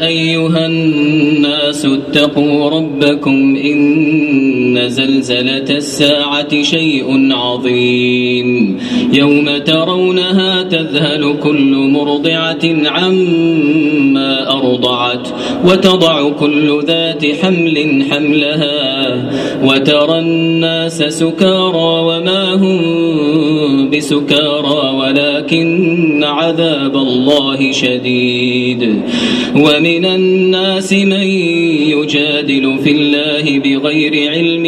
يا أيها الناس اتقوا ربكم إن زلزلة الساعة شيء عظيم يوم ترونها تذهل كل مرضعة عما أرضعت وتضع كل ذات حمل حملها وترى الناس سكارى وما هم بسكارى ولكن عذاب الله شديد. ومن الناس من يجادل في الله بغير علم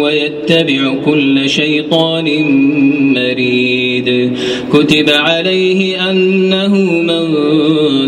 ويتبع كل شيطان مريد. كتب عليه أنه من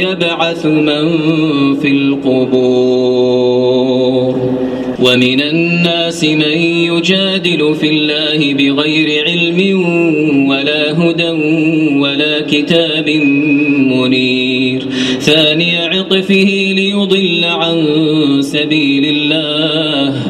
الله يبعث من في القبور. ومن الناس من يجادل في الله بغير علم ولا هدى ولا كتاب منير. ثاني عطفه ليضل عن سبيل الله.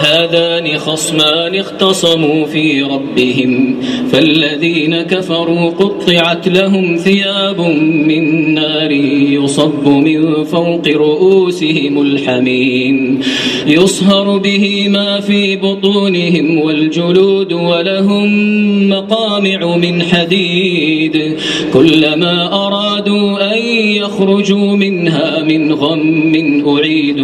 هذان خصمان اختصموا في ربهم فالذين كفروا قطعت لهم ثياب من نار يصب من فوق رؤوسهم الحميم. يصهر به ما في بطونهم والجلود ولهم مقامع من حديد. كلما أرادوا أن يخرجوا منها من غم أعيدوا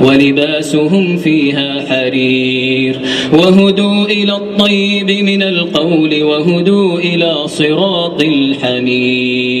ولباسهم فيها حرير. وهدوا إلى الطيب من القول وهدوا إلى صراط الحميد.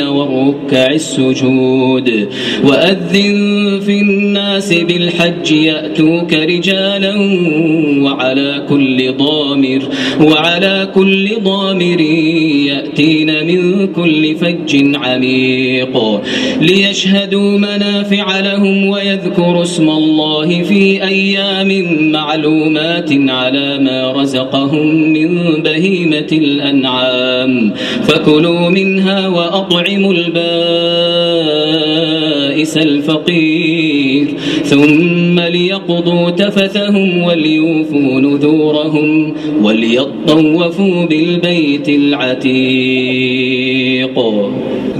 والركع السجود. وأذن في الناس بالحج يأتوك رجالا وعلى كل ضامر وعلى كل ضامر يأتين من كل فج عميق. ليشهدوا منافع لهم ويذكروا اسم الله في أيام معلومات على ما رزقهم من بهيمة الأنعام. فكلوا منها وأطعموا البائس الفقير. ثم ليقضوا تفثهم وليوفوا نذورهم وليطوفوا بالبيت العتيق.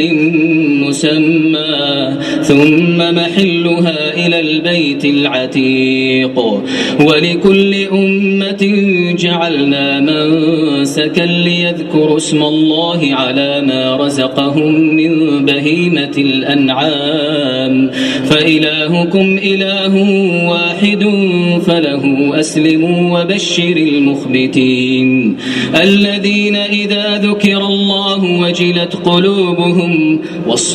غير مسمى ثم محلها إلى البيت العتيق. ولكل أمة جعلنا منسكا ليذكروا اسم الله على ما رزقهم من بهيمة الأنعام. فإلهكم إله واحد فله أسلموا وبشر المخبتين. الذين إذا ذكر الله وجلت قلوبهم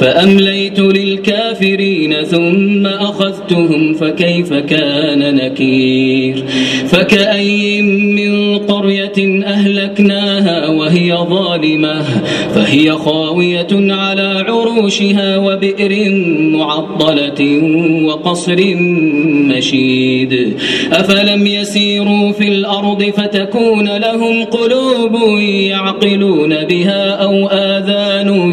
فأمليت للكافرين ثم أخذتهم فكيف كان نكير؟ فكأي من قرية أهلكناها وهي ظالمة فهي خاوية على عروشها وبئر معطلة وقصر مشيد. أفلم يسيروا في الأرض فتكون لهم قلوب يعقلون بها أو آذان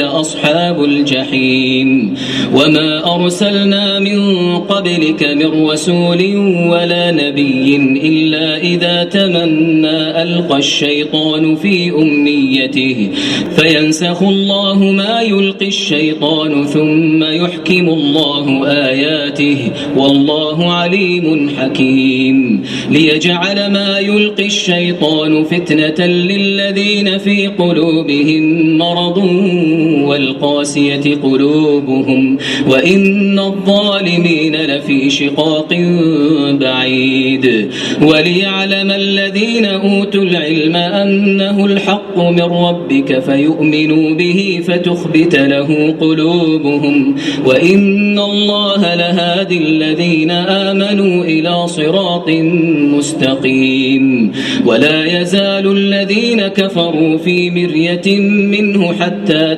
أصحاب الجحيم. وما أرسلنا من قبلك من رسول ولا نبي إلا إذا تمنى ألقى الشيطان في أمنيته. فينسخ الله ما يلقي الشيطان ثم يحكم الله آياته. والله عليم حكيم. ليجعل ما يلقي الشيطان فتنة للذين في قلوبهم مرض والقاسية قلوبهم وإن الظالمين لفي شقاق بعيد وليعلم الذين أوتوا العلم أنه الحق من ربك فيؤمنوا به فتخبت له قلوبهم وإن الله لهادي الذين آمنوا إلى صراط مستقيم ولا يزال الذين كفروا في مرية منه حتى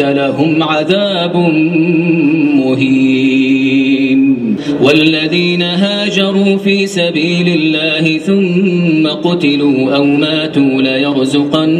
لهم عذاب مهين. والذين هاجروا في سبيل الله ثم قتلوا أو ماتوا ليرزقنهم الله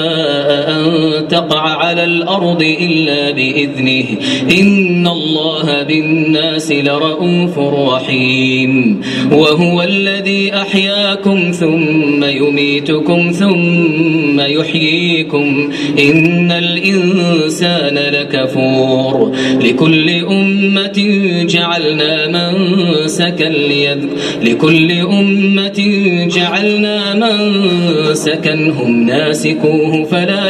على الأرض إلا بإذنه. إن الله بالناس لرؤوف رحيم. وهو الذي أحياكم ثم يميتكم ثم يحييكم. إن الإنسان لكفور. لكل أمة جعلنا منسكا ليذ لكل أمة جعلنا منسكا. هم ناسكوه فلا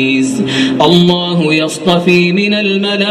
العزيز. الله يصطفي من الملائكة.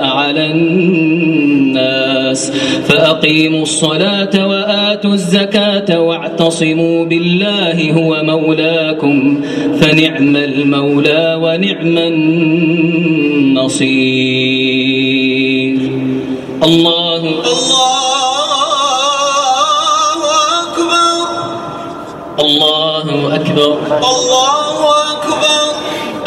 على الناس فأقيموا الصلاة وآتوا الزكاة واعتصموا بالله هو مولاكم فنعم المولى ونعم النصير. الله الله أكبر. الله أكبر. الله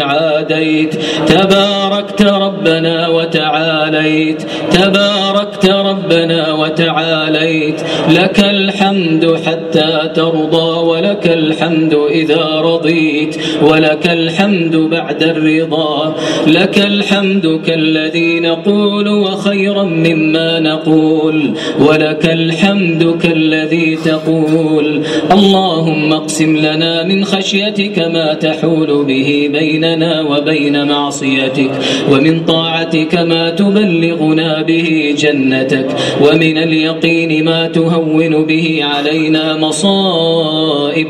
عاديت. تباركت ربنا وتعاليت. تباركت ربنا وتعاليت. لك الحمد حتى ترضى ولك الحمد إذا رضيت ولك الحمد بعد الرضا. لك الحمد كالذي نقول وخيرا مما نقول ولك الحمد كالذي تقول. اللهم اقسم لنا من خشيتك ما تحول به بيننا وبين معصيتك ومن طاعتك ما تبلغنا به جنتك ومن اليقين ما تهون به علينا مصائب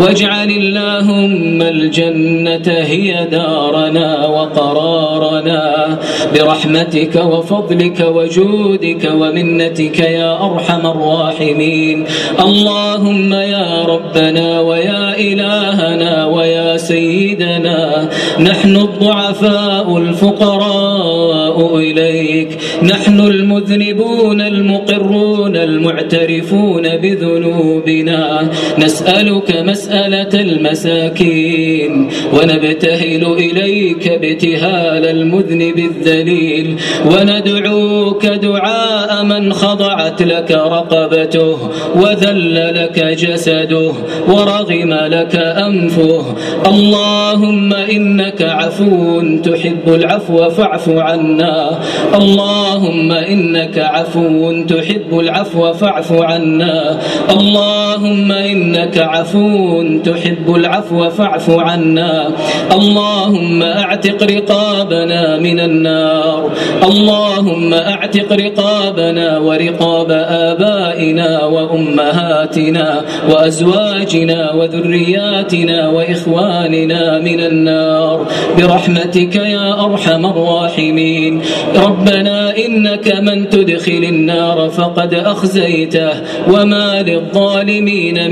واجعل اللهم الجنة هي دارنا وقرارنا برحمتك وفضلك وجودك ومنتك يا أرحم الراحمين اللهم يا ربنا ويا إلهنا ويا سيدنا نحن الضعفاء الفقراء إليك نحن المذنبون المقرون المعترفون بذنوبنا نسألك مسألة المساكين ونبتهل إليك ابتهال المذنب الذليل وندعوك دعاء من خضعت لك رقبته وذل لك جسده ورغم لك أنفه. اللهم إنك عفو تحب العفو فاعف عنا. اللهم إنك عفو تحب العفو فاعف عنا. اللهم إنك عفو تحب العفو فاعف عنا. اللهم أعتق رقابنا من النار. اللهم أعتق رقابنا ورقاب آبائنا وأمهاتنا وأزواجنا وذرياتنا وإخواننا من النار. برحمتك يا أرحم الراحمين. ربنا إنك من تدخل النار فقد أخزيته وما للظالمين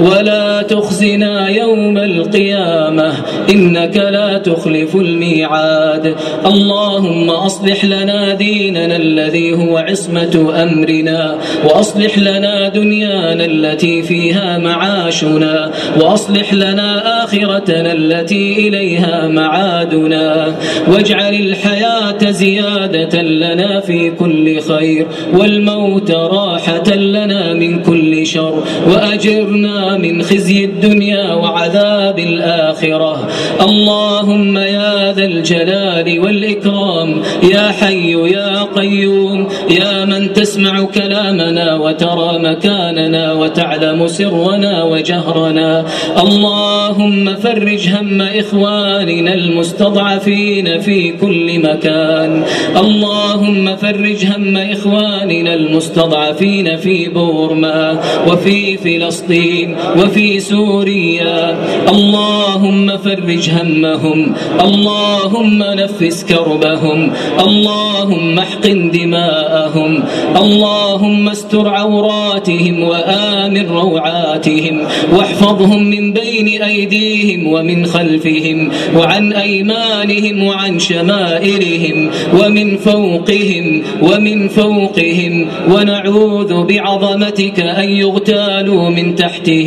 ولا تخزنا يوم القيامة إنك لا تخلف الميعاد. اللهم أصلح لنا ديننا الذي هو عصمة أمرنا وأصلح لنا دنيانا التي فيها معاشنا وأصلح لنا آخرتنا التي إليها معادنا. واجعل الحياة زيادة لنا في كل خير والموت راحة لنا من كل شر. وأجرنا من خزي الدنيا وعذاب الآخرة. اللهم يا ذا الجلال والإكرام يا حي يا قيوم يا من تسمع كلامنا وترى مكاننا وتعلم سرنا وجهرنا. اللهم فرج هم إخواننا المستضعفين في كل مكان. اللهم فرج هم إخواننا المستضعفين في بورما وفي فلسطين وفي سوريا. اللهم فرج همهم اللهم نفس كربهم اللهم احقن دماءهم اللهم استر عوراتهم وآمن روعاتهم واحفظهم من بين أيديهم ومن خلفهم وعن أيمانهم وعن شمائلهم ومن فوقهم ومن فوقهم ونعوذ بعظمتك أن يغتالوا من تحتهم.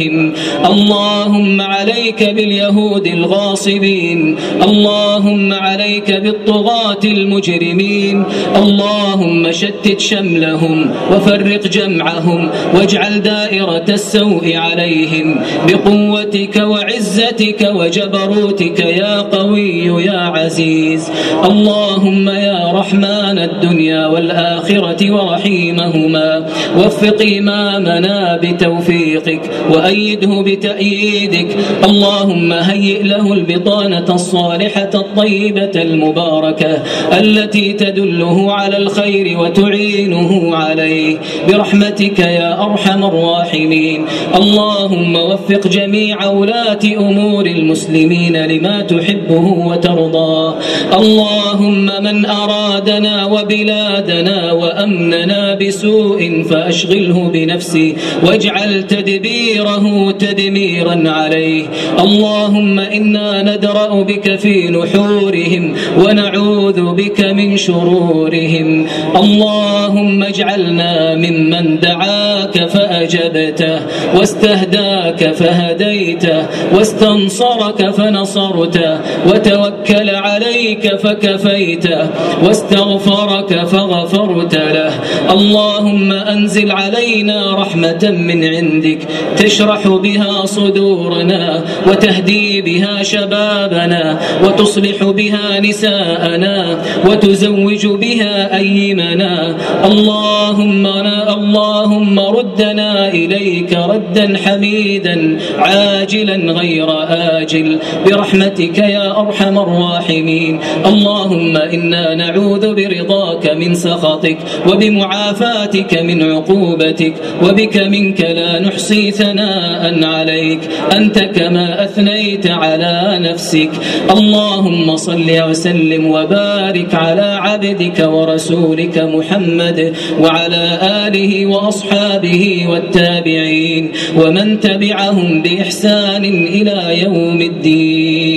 اللهم عليك باليهود الغاصبين. اللهم عليك بالطغاة المجرمين. اللهم شتت شملهم وفرق جمعهم واجعل دائرة السوء عليهم. بقوتك وعزتك وجبروتك يا قوي يا عزيز. اللهم يا رحمن الدنيا والآخرة ورحيمهما. وفق إمامنا بتوفيقك وأيده بتأييدك. اللهم هيئ له البطانة الصالحة الطيبة المباركة التي تدله على الخير وتعينه عليه. برحمتك يا أرحم الراحمين. اللهم وفق جميع ولاة أمور المسلمين لما تحبه وترضاه اللهم من أرادنا وبلادنا وأمننا بسوء فأشغله بنفسه واجعل تدبيره تدميرا عليه. اللهم إنا ندرأ بك في نحورهم ونعوذ بك من شرورهم. اللهم اجعلنا ممن دعاك فأجبته واستهداك فهديته واستنصرك فنصرته وتوكل عليك فكفيته واستغفرك فغفرت له. اللهم أنزل علينا رحمة من عندك تشرح بها صدورنا وتهدي بها شبابنا وتصلح بها نساءنا وتزوج بها أيمنا. اللهم اللهم ردنا إليك ردا حميدا عاجلا غير آجل. برحمتك يا أرحم الراحمين. اللهم إنا نعوذ برضاك من سخطك وبمعافاتك من عقوبتك وبك منك لا نحصي ثناء عليك. أنت كما أثنيت على نفسك. اللهم صل وسلم وبارك على عبدك ورسولك محمد وعلى آله وأصحابه والتابعين ومن تبعهم بإحسان إلى يوم الدين.